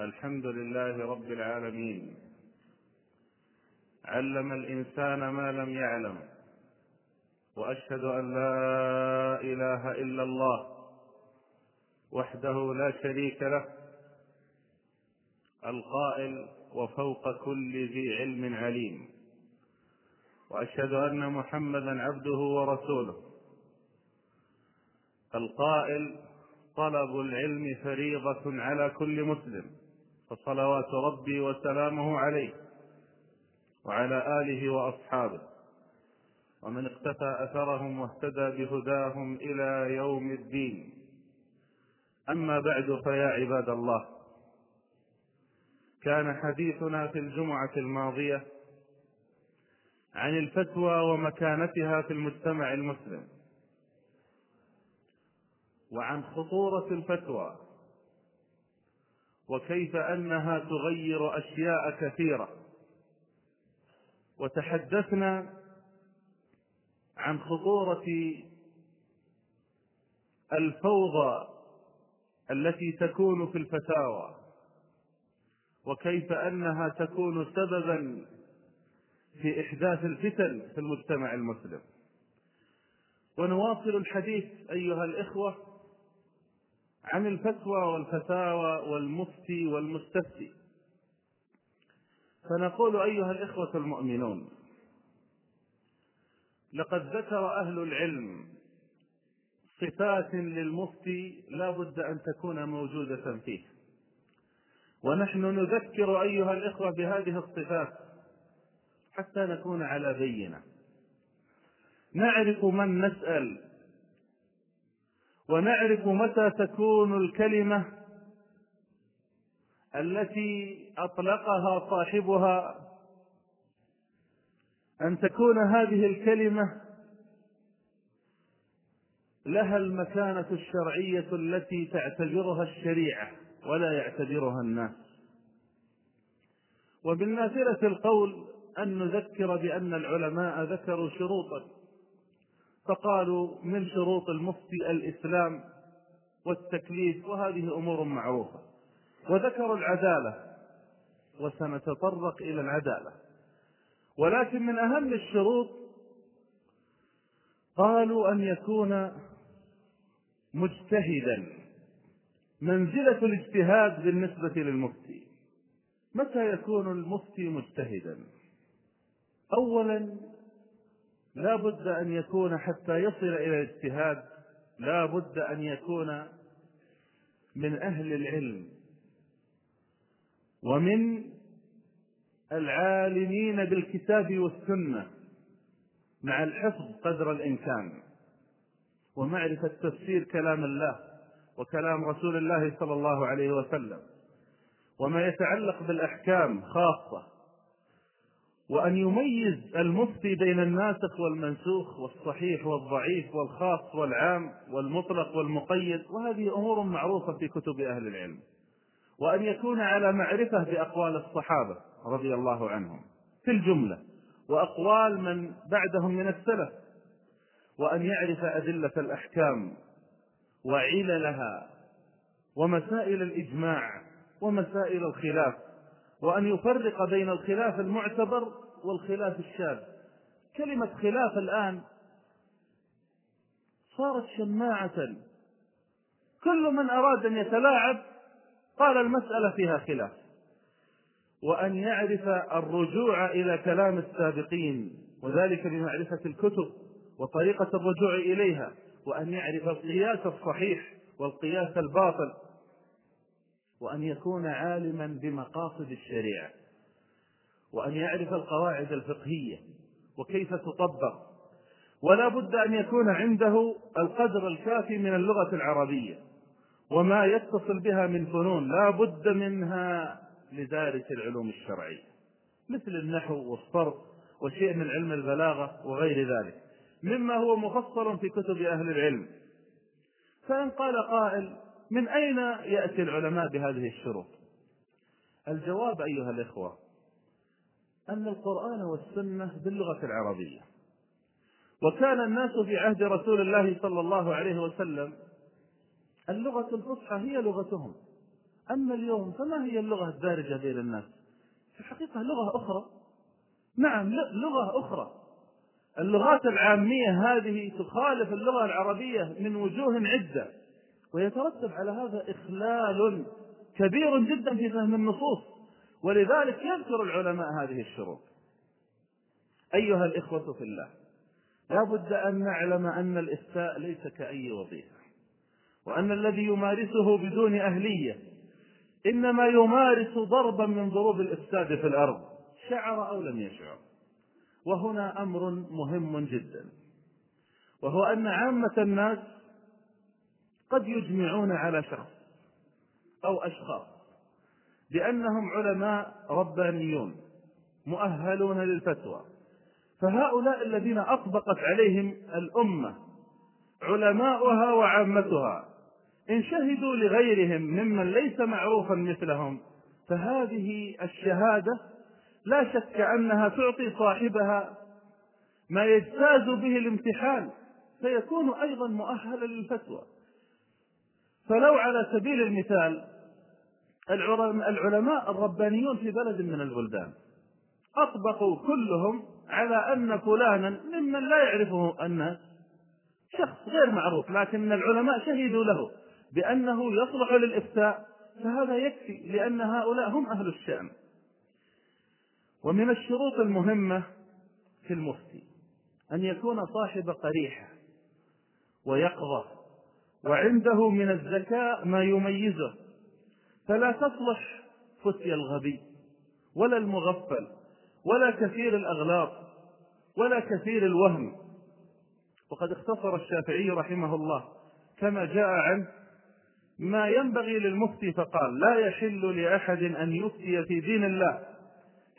الحمد لله رب العالمين. علم الإنسان ما لم يعلم وأشهد أن لا إله إلا الله وحده لا شريك له القائل وفوق كل ذي علم عليم. وأشهد أن محمدا عبده ورسوله. القائل طلب العلم فريضة على كل مسلم. فصلوات ربي وسلامه عليه وعلى آله وأصحابه. ومن اقتفى أثرهم واهتدى بهداهم إلى يوم الدين. أما بعد فيا عباد الله كان حديثنا في الجمعة الماضية عن الفتوى ومكانتها في المجتمع المسلم. وعن خطورة الفتوى وكيف أنها تغير أشياء كثيرة. وتحدثنا عن خطورة الفوضى التي تكون في الفتاوى وكيف أنها تكون سببا في إحداث الفتن في المجتمع المسلم. ونواصل الحديث أيها الإخوة عن الفتوى والفتاوى والمفتي والمستفتي. فنقول أيها الإخوة المؤمنون لقد ذكر أهل العلم صفات للمفتي لا بد أن تكون موجودة فيه. ونحن نذكر أيها الإخوة بهذه الصفات حتى نكون على بينة. نعرف من نسأل ونعرف متى تكون الكلمة التي أطلقها صاحبها. أن تكون هذه الكلمة لها المكانة الشرعية التي تعتبرها الشريعة ولا يعتبرها الناس. نافله القول أن نذكر بأن العلماء ذكروا شروطا. فقالوا من شروط المفتي الإسلام والتكليف وهذه أمور معروفة. وذكروا العدالة وسنتطرق إلى العدالة. ولكن من أهم الشروط قالوا أن يكون مجتهدا. منزلة الاجتهاد بالنسبة للمفتي. متى يكون المفتي مجتهدا؟ أولا لا بد أن يكون حتى يصل إلى الاجتهاد لا بد أن يكون من أهل العلم ومن العالمين بالكتاب والسنة مع الحفظ قدر الإمكان ومعرفة تفسير كلام الله وكلام رسول الله صلى الله عليه وسلم وما يتعلق بالأحكام خاصة. وأن يميز المفتي بين الناسخ والمنسوخ والصحيح والضعيف والخاص والعام والمطلق والمقيد وهذه أمور معروفة في كتب أهل العلم. وأن يكون على معرفة بأقوال الصحابة رضي الله عنهم. في الجملة وأقوال من بعدهم من السلف. وأن يعرف أدلة الأحكام وعللها ومسائل الإجماع ومسائل الخلاف. وأن يفرق بين الخلاف المعتبر والخلاف الشاذ. كلمة خلاف الآن صارت شماعة. كل من أراد أن يتلاعب قال المسألة فيها خلاف. وأن يعرف الرجوع إلى كلام السابقين وذلك بمعرفة الكتب وطريقة الرجوع إليها وأن يعرف القياس الصحيح والقياس الباطل. وأن يكون عالما بمقاصد الشريعة وأن يعرف القواعد الفقهية وكيف تطبق ولا بد أن يكون عنده القدر الكافي من اللغة العربية وما يتصل بها من فنون لا بد منها لدارس العلوم الشرعية مثل النحو والصرف وشيء من علم البلاغة وغير ذلك مما هو مفصل في كتب أهل العلم. فإن قال قائل من أين يأتي العلماء بهذه الشروط؟ الجواب أيها الإخوة أن القرآن والسنة باللغة العربية. وكان الناس في عهد رسول الله صلى الله عليه وسلم اللغة الفصحى هي لغتهم. أما اليوم فما هي اللغة الدارجة بين الناس؟ في الحقيقة لغة أخرى. نعم لغة أخرى. اللغات العامية هذه تخالف اللغة العربية من وجوه عدة. ويترتب على هذا إخلال كبير جدا في فهم النصوص. ولذلك يذكر العلماء هذه الشروط. أيها الإخوة في الله لا بد أن نعلم أن الإفتاء ليس كأي وظيفة وأن الذي يمارسه بدون أهلية إنما يمارس ضربا من ضروب الإفساد في الأرض شعر أو لم يشعر. وهنا أمر مهم جدا وهو أن عامة الناس قد يجمعون على شخص أو أشخاص بأنهم علماء ربانيون مؤهلون للفتوى. فهؤلاء الذين أطبقت عليهم الأمة علماؤها وعامتها إن شهدوا لغيرهم ممن ليس معروفا مثلهم فهذه الشهادة لا شك أنها تعطي صاحبها ما يجتاز به الامتحان فيكون أيضا مؤهلا للفتوى. فلو على سبيل المثال العلماء الربانيون في بلد من البلدان أطبقوا كلهم على أن فلانا ممن لا يعرفه الناس شخص غير معروف لكن العلماء شهدوا له بأنه يصلح للإفتاء فهذا يكفي لأن هؤلاء هم أهل الشأن. ومن الشروط المهمة في المفتي أن يكون صاحب قريحة ويقظة وعنده من الذكاء ما يميزه. فلا تصلح فتي الغبي ولا المغفل ولا كثير الأغلاط ولا كثير الوهم. وقد اختصر الشافعي رحمه الله كما جاء عنه ما ينبغي للمفتي فقال لا يحل لأحد أن يفتي في دين الله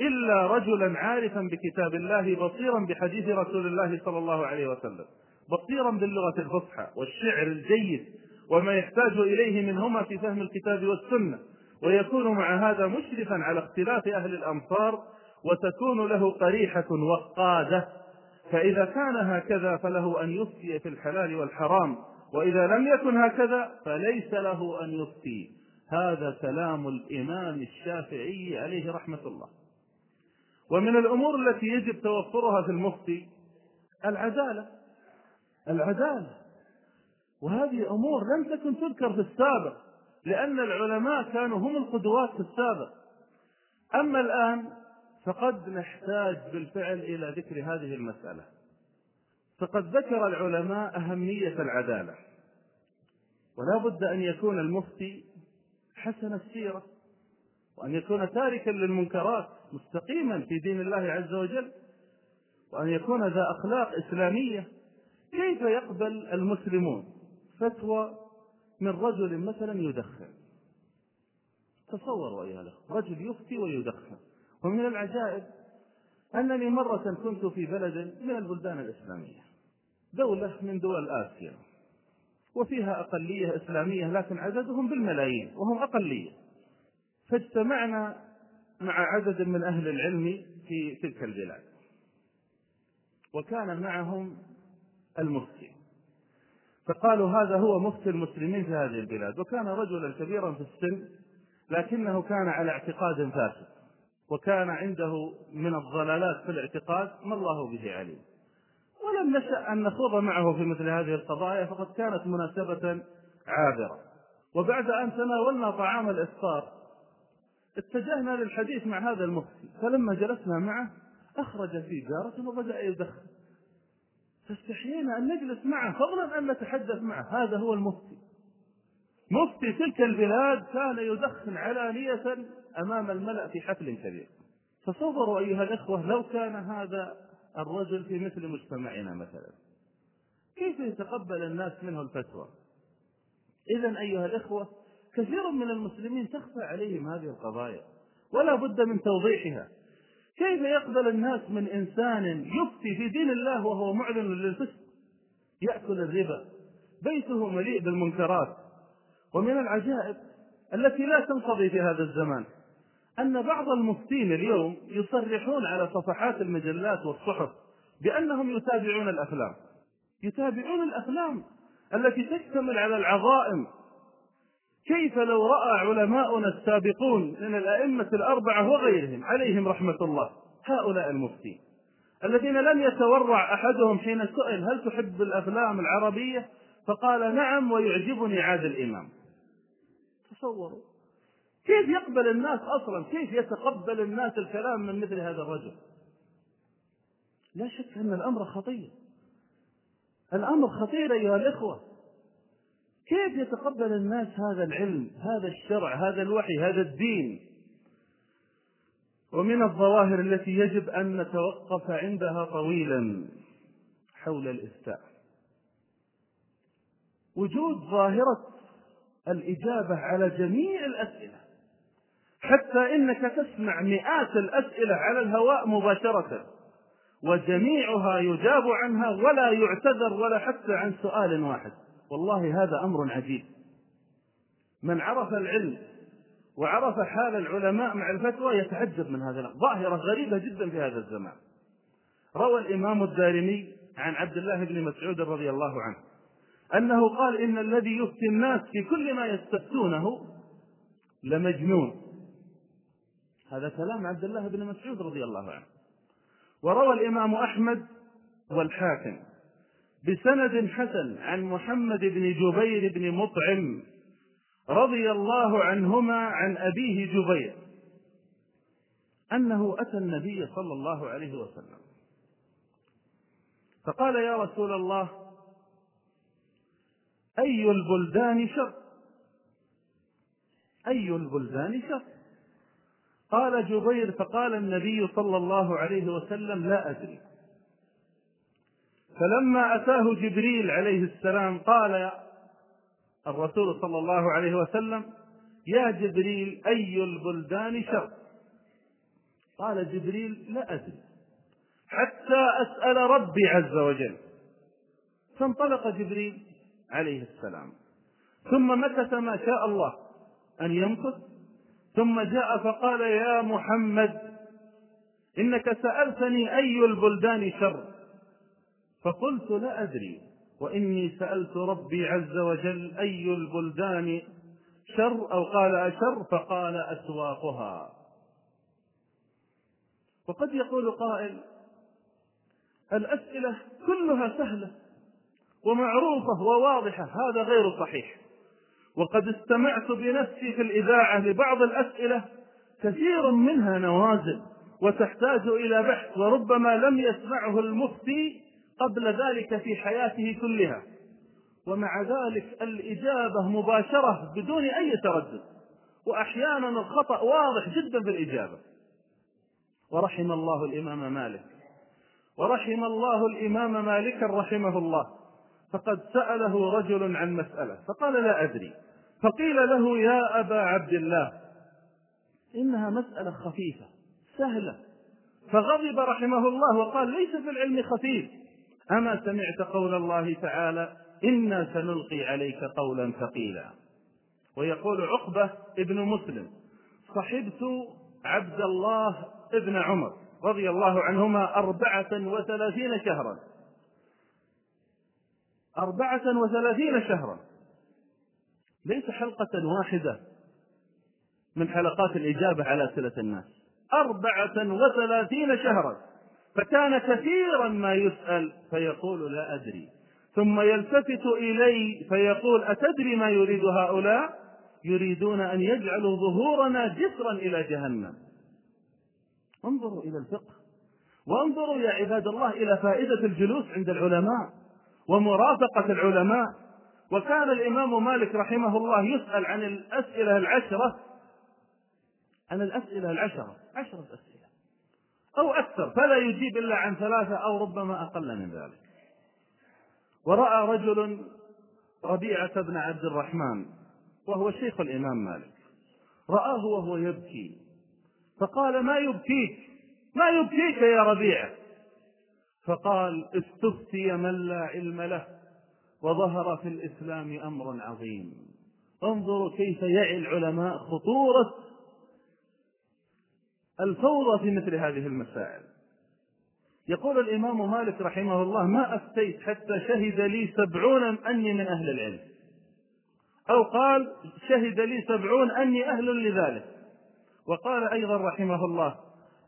إلا رجلا عارفا بكتاب الله بصيرا بحديث رسول الله صلى الله عليه وسلم. بصيرا باللغة الفصحى والشعر الجيد وما يحتاج إليه منهما في فهم الكتاب والسنة ويكون مع هذا مشرفا على اختلاف أهل الأمصار وتكون له قريحة وقادة. فإذا كان هكذا فله أن يفتي في الحلال والحرام وإذا لم يكن هكذا فليس له أن يفتي. هذا كلام الإمام الشافعي عليه رحمة الله. ومن الأمور التي يجب توفرها في المفتي العدالة. العدالة. وهذه أمور لم تكن تذكر في السابق لأن العلماء كانوا هم القدوات في السابق. أما الآن فقد نحتاج بالفعل إلى ذكر هذه المسألة. فقد ذكر العلماء أهمية العدالة. ولا بد أن يكون المفتي حسن السيرة وأن يكون تاركا للمنكرات مستقيما في دين الله عز وجل وأن يكون ذا أخلاق إسلامية كيف يقبل المسلمون فتوى من رجل مثلا يدخن؟ تصوروا أيها الأخوة رجل يفتي ويدخن. ومن العجائب أنني مرة كنت في بلد من البلدان الإسلامية دولة من دول آسيا وفيها أقلية إسلامية لكن عددهم بالملايين وهم أقلية. فاجتمعنا مع عدد من أهل العلم في تلك البلاد وكان معهم المفتي. فقالوا هذا هو مفتي المسلمين في هذه البلاد وكان رجلا كبيرا في السن لكنه كان على اعتقاد فاسد وكان عنده من الضلالات في الاعتقاد ما الله به عليم. ولم نشأ أن نخوض معه في مثل هذه القضايا فقد كانت مناسبة عابرة. وبعد أن تناولنا طعام الإفطار اتجهنا للحديث مع هذا المفتي فلما جلسنا معه أخرج سيجارة وبدأ يدخن. فاستحيينا أن نجلس معه فضلا أن نتحدث معه. هذا هو المفتي. مفتي تلك البلاد كان يدخن علانية أمام الملأ في حفل كبير. تصوروا أيها الإخوة لو كان هذا الرجل في مثل مجتمعنا مثلا. كيف يتقبل الناس منه الفتوى؟ إذا أيها الإخوة كثير من المسلمين تخفى عليهم هذه القضايا ولا بد من توضيحها. كيف يقبل الناس من إنسان يفتي في دين الله وهو معلن للفسق؟ يأكل الربا. بيته مليء بالمنكرات. ومن العجائب التي لا تنقضي في هذا الزمان أن بعض المفتين اليوم يصرحون على صفحات المجلات والصحف بأنهم يتابعون الأفلام. يتابعون الأفلام التي تشتمل على العظائم كيف لو رأى علماؤنا السابقون من الأئمة الأربعة وغيرهم عليهم رحمة الله؟ هؤلاء المفتين. الذين لم يتورع أحدهم حين سئل هل تحب الأفلام العربية؟ فقال نعم ويعجبني عادل إمام تصوروا. كيف يقبل الناس أصلا؟ كيف يتقبل الناس الكلام من مثل هذا الرجل؟ لا شك أن الأمر خطير. الأمر خطير أيها الإخوة. كيف يتقبل الناس هذا العلم هذا الشرع هذا الوحي هذا الدين؟ ومن الظواهر التي يجب أن نتوقف عندها طويلا حول الإفتاء. وجود ظاهرة الإجابة على جميع الأسئلة حتى إنك تسمع مئات الأسئلة على الهواء مباشرة وجميعها يجاب عنها ولا يعتذر ولا حتى عن سؤال واحد. والله هذا أمر عجيب. من عرف العلم وعرف حال العلماء مع الفتوى يتعجب من هذا ظاهرة غريبة جدا في هذا الزمان. روى الإمام الدارمي عن عبد الله بن مسعود رضي الله عنه أنه قال إن الذي يفتي الناس في كل ما يستفتونه لمجنون. هذا كلام عبد الله بن مسعود رضي الله عنه. وروى الإمام أحمد والحاكم. بسند حسن عن محمد بن جبير بن مطعم رضي الله عنهما عن أبيه جبير أنه أتى النبي صلى الله عليه وسلم. فقال يا رسول الله أي البلدان شر؟ أي البلدان شر؟ قال جبير فقال النبي صلى الله عليه وسلم لا أدري. فلما أتاه جبريل عليه السلام قال الرسول صلى الله عليه وسلم يا جبريل أي البلدان شر؟ قال جبريل لا أدري حتى أسأل ربي عز وجل. فانطلق جبريل عليه السلام. ثم مكث ما شاء الله أن يمكث ثم جاء فقال يا محمد إنك سألتني أي البلدان شر؟ فقلت لا أدري وإني سألت ربي عز وجل أي البلدان شر أو قال أشر فقال أسواقها. وقد يقول قائل الأسئلة كلها سهلة ومعروفة وواضحة هذا غير صحيح. وقد استمعت بنفسي في الإذاعة لبعض الأسئلة كثير منها نوازل وتحتاج إلى بحث وربما لم يسمعه المفتي قبل ذلك في حياته كلها. ومع ذلك الإجابة مباشرة بدون أي تردد. وأحيانا الخطأ واضح جدا في الإجابة ورحم الله الإمام مالك. ورحم الله الإمام مالكا رحمه الله. فقد سأله رجل عن مسألة. فقال لا أدري. فقيل له يا أبا عبد الله إنها مسألة خفيفة سهلة. فغضب رحمه الله وقال ليس في العلم خفيف. أما سمعت قول الله تعالى إنا سنلقي عليك قولا ثقيلا. ويقول عقبة ابن مسلم صحبت عبد الله ابن عمر رضي الله عنهما أربعة وثلاثين شهرا. أربعة وثلاثين شهرا. ليس حلقة واحدة من حلقات الإجابة على أسئلة الناس. أربعة وثلاثين شهرا. فكان كثيرا ما يسأل فيقول لا أدري. ثم يلتفت إلي فيقول أتدري ما يريد هؤلاء؟ يريدون أن يجعلوا ظهورنا جسرا إلى جهنم. انظروا إلى الفقه. وانظروا يا عباد الله إلى فائدة الجلوس عند العلماء ومرافقة العلماء. وكان الإمام مالك رحمه الله يسأل عن الأسئلة العشرة. عن الأسئلة العشرة. عشرة أسئلة. أو أكثر فلا يجيب إلا عن ثلاثة أو ربما أقل من ذلك. ورأى رجل ربيعة بن عبد الرحمن وهو شيخ الإمام مالك رآه وهو يبكي فقال ما يبكيك؟ ما يبكيك يا ربيعة؟ فقال استفتي من لا علم له وظهر في الإسلام أمر عظيم. انظروا كيف يعي العلماء خطورة الفوضى في مثل هذه المسائل. يقول الإمام مالك رحمه الله ما أفتيت حتى شهد لي سبعون أني من أهل العلم. أو قال شهد لي سبعون أني أهل لذلك. وقال أيضا رحمه الله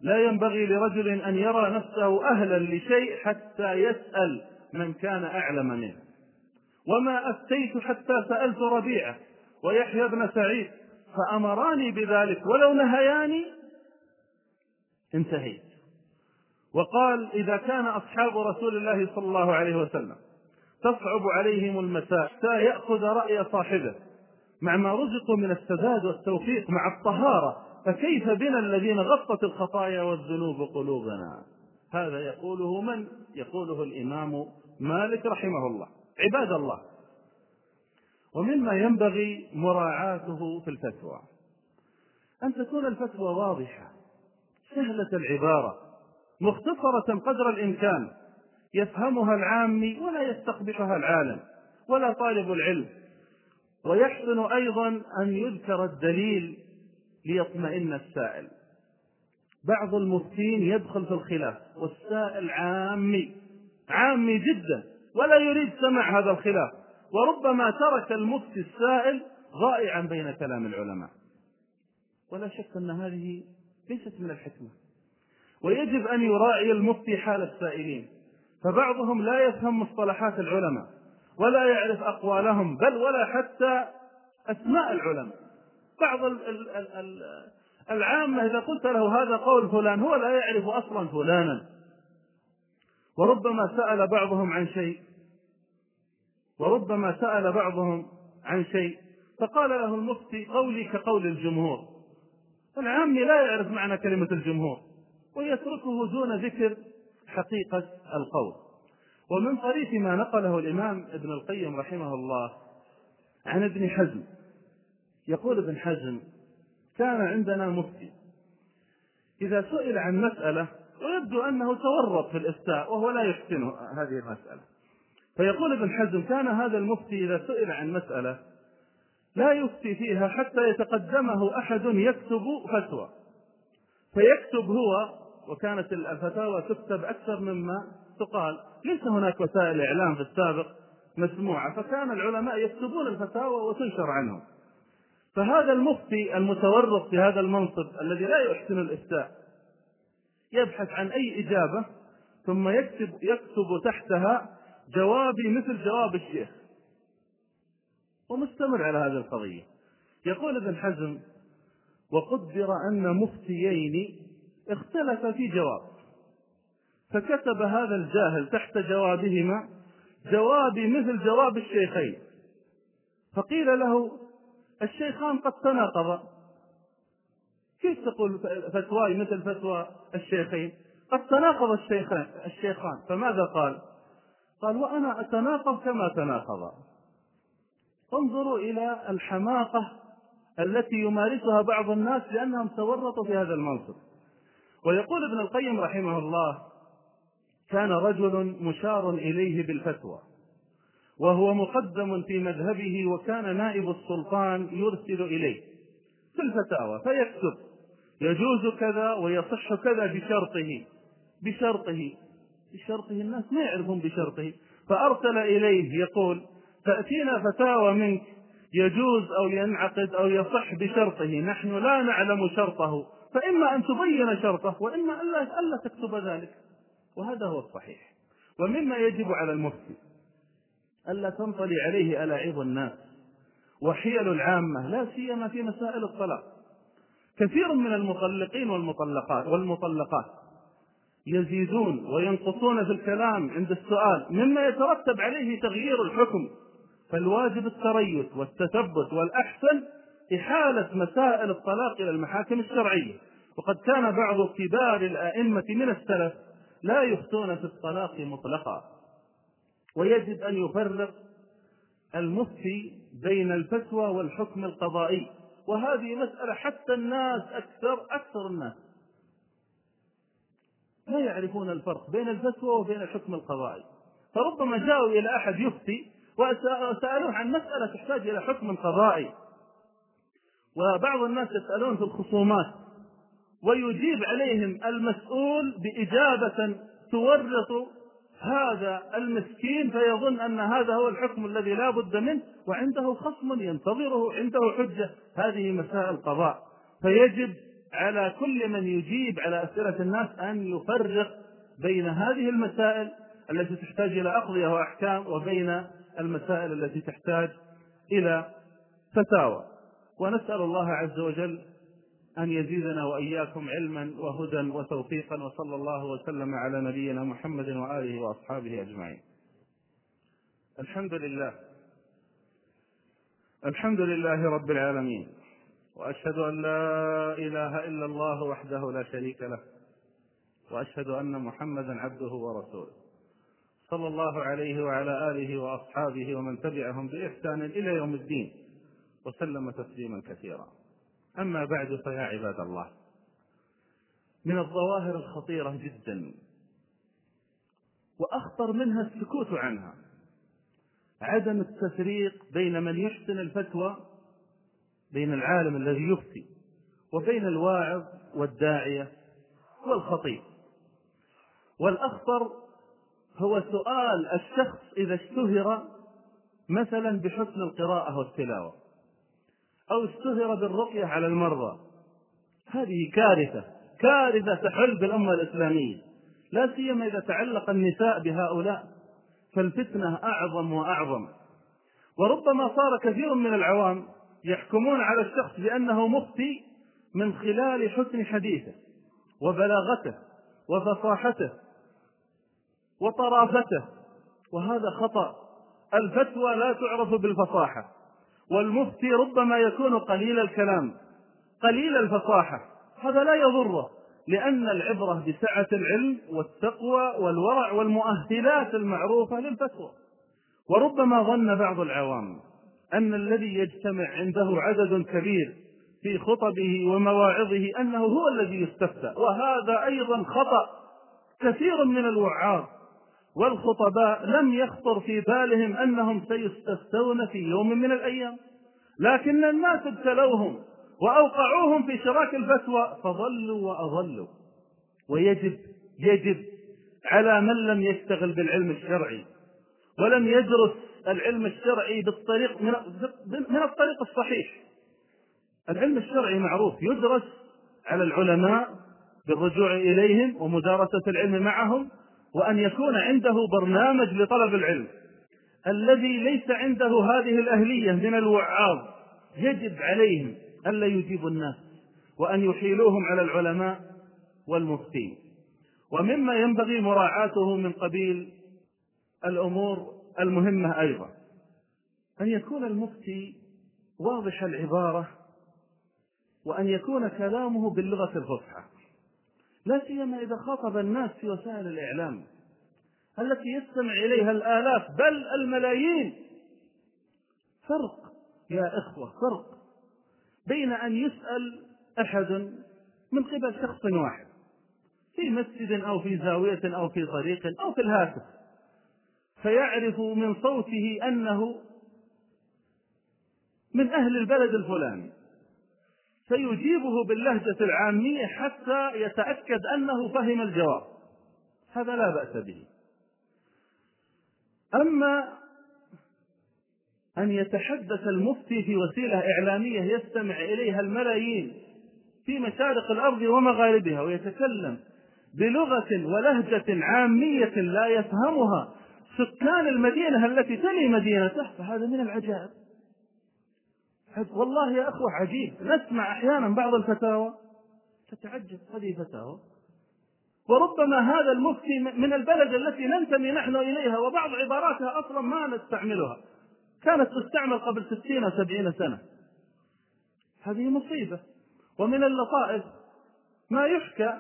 لا ينبغي لرجل أن يرى نفسه أهلا لشيء حتى يسأل من كان أعلم منه. وما أفتيت حتى سألت ربيعة ويحيى بن سعيد فأمراني بذلك ولو نهياني انتهيت. وقال إذا كان أصحاب رسول الله صلى الله عليه وسلم تصعب عليهم المساء حتى يأخذ رأي صاحبه مع ما رزقوا من السداد والتوفيق مع الطهارة فكيف بنا الذين غطت الخطايا والذنوب قلوبنا؟ هذا يقوله من؟ يقوله الإمام مالك رحمه الله. عباد الله ومما ينبغي مراعاته في الفتوى. أن تكون الفتوى واضحة. سهلة العبارة مختصرة قدر الإمكان يفهمها العامي ولا يستقبحها العالم ولا طالب العلم. ويحسن أيضا أن يذكر الدليل ليطمئن السائل. بعض المفتين يدخل في الخلاف والسائل عامي عامي جدا ولا يريد سماع هذا الخلاف. وربما ترك المفتي السائل ضائعا بين كلام العلماء. ولا شك أن هذه ليست من الحكمة. ويجب أن يراعي المفتي حال السائلين. فبعضهم لا يفهم مصطلحات العلماء ولا يعرف أقوالهم بل ولا حتى أسماء العلماء. بعض العامة إذا قلت له هذا قول فلان هو لا يعرف أصلا فلانا. وربما سأل بعضهم عن شيء. وربما سأل بعضهم عن شيء. فقال له المفتي قولي كقول الجمهور. العامي لا يعرف معنى كلمة الجمهور ويتركه دون ذكر حقيقة القول. ومن طريق ما نقله الإمام ابن القيم رحمه الله عن ابن حزم. يقول ابن حزم كان عندنا مفتي. إذا سئل عن مسألة ويبدو أنه تورط في الإفتاء وهو لا يحسن هذه المسألة. فيقول ابن حزم كان هذا المفتي إذا سئل عن مسألة لا يفتي فيها حتى يتقدمه أحد يكتب فتوى. فيكتب هو وكانت الفتاوى تكتب أكثر مما تقال. ليس هناك وسائل إعلام في السابق مسموعة فكان العلماء يكتبون الفتاوى وتنشر عنهم فهذا المفتي المتورط في هذا المنصب الذي لا يحسن الإفتاء يبحث عن أي إجابة ثم يكتب يكتب تحتها جوابي مثل جواب الشيخ. ومستمر على هذه القضية. يقول ابن حزم وقدر أن مفتيين اختلفا في جواب. فكتب هذا الجاهل تحت جوابهما جوابي مثل جواب الشيخين. فقيل له الشيخان قد تناقضا. كيف تقول فتواي مثل فتوى الشيخين؟ قد تناقض الشيخان فماذا قال؟ قال وأنا أتناقض كما تناقض انظروا إلى الحماقة التي يمارسها بعض الناس لأنهم تورطوا في هذا المنصب. ويقول ابن القيم رحمه الله كان رجل مشار إليه بالفتوى وهو مقدم في مذهبه وكان نائب السلطان يرسل إليه في الفتاوى فيكتب يجوز كذا ويصح كذا بشرطه بشرطه بشرطه الناس ما يعرفون بشرطه فأرسل إليه يقول تأتينا فتاوى منك يجوز أو ينعقد أو يصح بشرطه نحن لا نعلم شرطه فإما أن تبين شرطه وإما ألا ألا تكتب ذلك. وهذا هو الصحيح. ومما يجب على المفتي ألا تنطلي عليه ألاعيب الناس وحيل العامة لا سيما في مسائل الطلاق. كثير من المطلقين والمطلقات والمطلقات يزيدون وينقصون في الكلام عند السؤال مما يترتب عليه تغيير الحكم. فالواجب التريث والتثبت والأحسن إحالة مسائل الطلاق إلى المحاكم الشرعية. وقد كان بعض كبار الأئمة من السلف لا يفتون في الطلاق مطلقا. ويجب أن يفرق المفتي بين الفتوى والحكم القضائي. وهذه مسألة حتى الناس أكثر أكثر الناس لا يعرفون الفرق بين الفتوى وبين الحكم القضائي. فربما جاءوا إلى أحد يفتي وسألوه عن مسألة تحتاج إلى حكم قضائي. وبعض الناس يسألون في الخصومات ويجيب عليهم المسؤول بإجابة تورط هذا المسكين فيظن أن هذا هو الحكم الذي لا بد منه وعنده خصم ينتظره عنده حجة هذه مسائل قضاء. فيجب على كل من يجيب على أسئلة الناس أن يفرق بين هذه المسائل التي تحتاج إلى أقضية وأحكام وبين المسائل التي تحتاج إلى فتاوى. ونسأل الله عز وجل أن يزيدنا وإياكم علما وهدى وتوفيقا وصلى الله وسلم على نبينا محمد وآله وأصحابه أجمعين. الحمد لله. الحمد لله رب العالمين. وأشهد أن لا إله إلا الله وحده لا شريك له. وأشهد أن محمدا عبده ورسوله. صلى الله عليه وعلى آله وأصحابه ومن تبعهم بإحسان إلى يوم الدين وسلم تسليما كثيرا. أما بعد فيا عباد الله من الظواهر الخطيرة جدا وأخطر منها السكوت عنها عدم التفريق بين من يحسن الفتوى بين العالم الذي يفتي وبين الواعظ والداعية والخطيب والأخطر هو سؤال الشخص إذا اشتهر مثلا بحسن القراءة والتلاوة أو اشتهر بالرقية على المرضى. هذه كارثة كارثة تحل بالأمة الإسلامية. لا سيما إذا تعلق النساء بهؤلاء فالفتنة أعظم وأعظم. وربما صار كثير من العوام يحكمون على الشخص بأنه مفتي من خلال حسن حديثه وبلاغته وفصاحته. وطرافته. وهذا خطأ. الفتوى لا تعرف بالفصاحة. والمفتي ربما يكون قليل الكلام. قليل الفصاحة. هذا لا يضره لأن العبرة بسعة العلم والتقوى والورع والمؤهلات المعروفة للفتوى. وربما ظن بعض العوام أن الذي يجتمع عنده عدد كبير في خطبه ومواعظه أنه هو الذي يستفتى. وهذا أيضا خطأ. كثير من الوعاظ والخطباء لم يخطر في بالهم أنهم سيستفتون في يوم من الأيام. لكن الناس ابتلوهم وأوقعوهم في شراك الفتوى فضلوا وأضلوا ويجب يجب على من لم يشتغل بالعلم الشرعي ولم يدرس العلم الشرعي بالطريق من من الطريق الصحيح. العلم الشرعي معروف يدرس على العلماء بالرجوع إليهم ومدارسة العلم معهم وأن يكون عنده برنامج لطلب العلم. الذي ليس عنده هذه الأهلية من الوعاظ يجب عليهم ألا يجيبوا الناس وأن يحيلوهم على العلماء والمفتين. ومما ينبغي مراعاته من قبيل الأمور المهمة أيضا أن يكون المفتي واضح العبارة وأن يكون كلامه باللغة الفصحى. لا سيما إذا خاطب الناس في وسائل الإعلام التي يستمع إليها الآلاف بل الملايين. فرق يا إخوة فرق بين أن يسأل أحد من قبل شخص واحد في مسجد أو في زاوية أو في طريق أو في الهاتف فيعرف من صوته أنه من أهل البلد الفلاني. فيجيبه باللهجة العامية حتى يتأكد أنه فهم الجواب. هذا لا بأس به. أما أن يتحدث المفتي في وسيلة إعلامية يستمع إليها الملايين في مشارق الأرض ومغاربها ويتكلم بلغة ولهجة عامية لا يفهمها سكان المدينة التي تلي مدينته فهذا من العجائب. والله يا أخوة عجيب. نسمع أحيانا بعض الفتاوى. تتعجب. هذه فتاوى. وربما هذا المفتي من البلد التي ننتمي نحن إليها وبعض عباراتها أصلا ما نستعملها. كانت تستعمل قبل ستين وسبعين سنة. هذه مصيبة. ومن اللطائف ما يحكى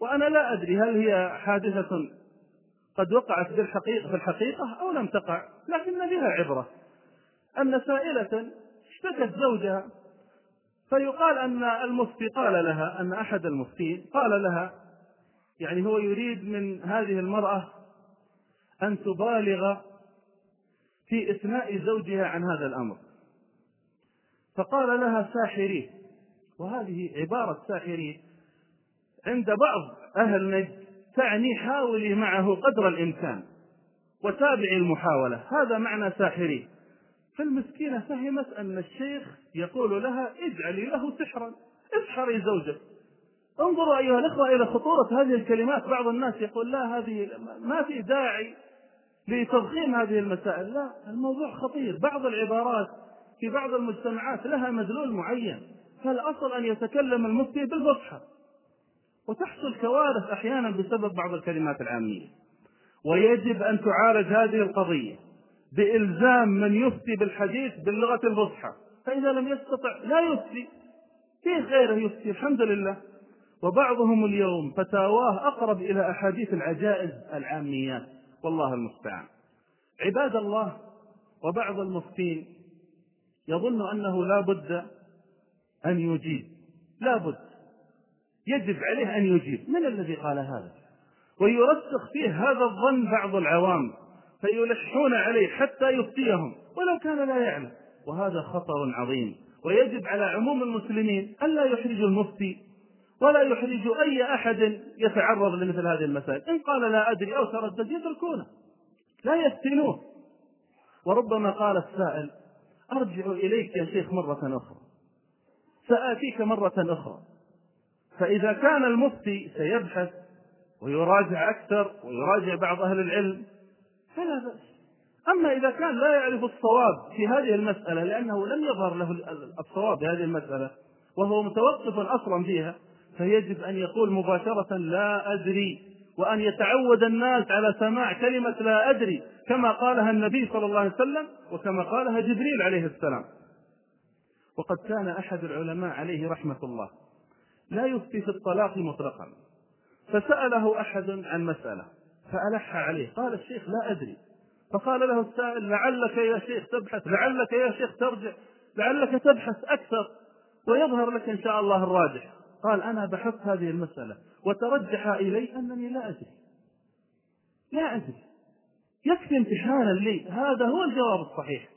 وأنا لا أدري هل هي حادثة قد وقعت بالحقيقة في الحقيقة أو لم تقع لكن بها عبرة. أن سائلة اشتكت زوجها فيقال أن المفتي قال لها أن أحد المفتين قال لها يعني هو يريد من هذه المرأة أن تبالغ في إثناء زوجها عن هذا الأمر. فقال لها ساحريه وهذه عبارة ساحريه عند بعض أهل نجد تعني حاولي معه قدر الإمكان وتابعي المحاولة. هذا معنى ساحري. فالمسكينة فهمت أن الشيخ يقول لها اجعلي له سحرا اسحري زوجك. انظروا أيها الأخوة إلى خطورة هذه الكلمات. بعض الناس يقول لا هذه ما في داعي لتضخيم هذه المسائل. لا الموضوع خطير. بعض العبارات في بعض المجتمعات لها مدلول معين. فالأصل أن يتكلم المفتي بالفصحى. وتحصل كوارث أحيانا بسبب بعض الكلمات العامية. ويجب أن تعالج هذه القضية. بإلزام من يفتي بالحديث باللغة الفصحى. فإذا لم يستطع لا يفتي. في غيره يفتي الحمد لله. وبعضهم اليوم فتاواه أقرب إلى أحاديث العجائز العاميات. والله المستعان. عباد الله وبعض المفتين يظن أنه لا بد أن يجيب. لا بد. يجب عليه أن يجيب. من الذي قال هذا؟ ويرسخ فيه هذا الظن بعض العوام. فيلحون عليه حتى يفتيهم ولو كان لا يعلم. وهذا خطر عظيم ويجب على عموم المسلمين ألا يحرجوا المفتي ولا يحرجوا أي أحد يتعرض لمثل هذه المسائل. إن قال لا أدري أو تردد يتركونه. لا يفتنوه. وربما قال السائل أرجع إليك يا شيخ مرة أخرى. سآتيك مرة أخرى. فإذا كان المفتي سيبحث ويراجع أكثر ويراجع بعض أهل العلم فلا بأس. أما إذا كان لا يعرف الصواب في هذه المسألة لأنه لم يظهر له الصواب في هذه المسألة وهو متوقف أصلا فيها فيجب أن يقول مباشرة لا أدري وأن يتعود الناس على سماع كلمة لا أدري كما قالها النبي صلى الله عليه وسلم وكما قالها جبريل عليه السلام. وقد كان أحد العلماء عليه رحمة الله لا يفتي في الطلاق مطلقا فسأله أحد عن مسألة. فألح عليه. قال الشيخ لا أدري. فقال له السائل لعلك يا شيخ تبحث لعلك يا شيخ ترجع لعلك تبحث أكثر ويظهر لك إن شاء الله الراجح. قال أنا بحثت هذه المسألة وترجح إلي أنني لا أدري. لا أدري. يكفي امتحانا لي. هذا هو الجواب الصحيح.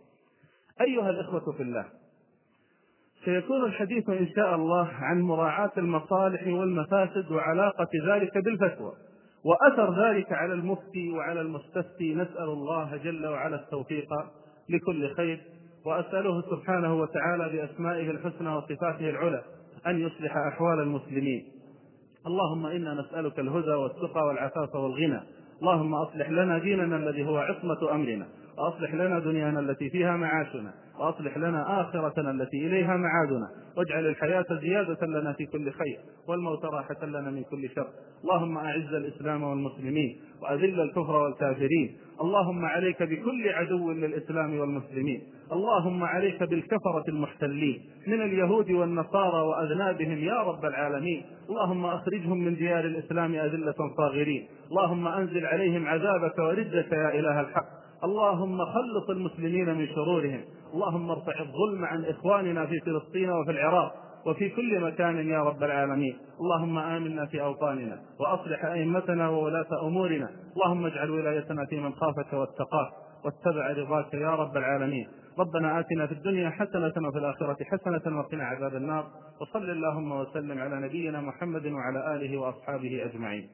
أيها الإخوة في الله سيكون الحديث إن شاء الله عن مراعاة المصالح والمفاسد وعلاقة ذلك بالفتوى. وأثر ذلك على المفتي وعلى المستفتي. نسأل الله جل وعلا التوفيق لكل خير وأسأله سبحانه وتعالى بأسمائه الحسنى وصفاته العلى أن يصلح أحوال المسلمين. اللهم إنا نسألك الهدى والتقى والعفاف والغنى. اللهم أصلح لنا ديننا الذي هو عصمة أمرنا وأصلح لنا دنيانا التي فيها معاشنا. وأصلح لنا آخرتنا التي إليها معادنا واجعل الحياة زيادة لنا في كل خير والموت راحة لنا من كل شر. اللهم أعز الإسلام والمسلمين وأذل الكفر والكافرين. اللهم عليك بكل عدو للإسلام والمسلمين. اللهم عليك بالكفرة المحتلين من اليهود والنصارى وأذنابهم يا رب العالمين. اللهم أخرجهم من ديار الإسلام أذلة صاغرين. اللهم أنزل عليهم عذابك ورجك يا إله الحق. اللهم خلص المسلمين من شرورهم. اللهم ارفع الظلم عن إخواننا في فلسطين وفي العراق وفي كل مكان يا رب العالمين. اللهم آمنا في أوطاننا وأصلح أئمتنا وولاة أمورنا. اللهم اجعل ولايتنا في من خافك واتقاك واتبع رضاك يا رب العالمين. ربنا آتنا في الدنيا حسنة وفي الآخرة حسنة وقنا عذاب النار. وصل اللهم وسلم على نبينا محمد وعلى آله وأصحابه أجمعين.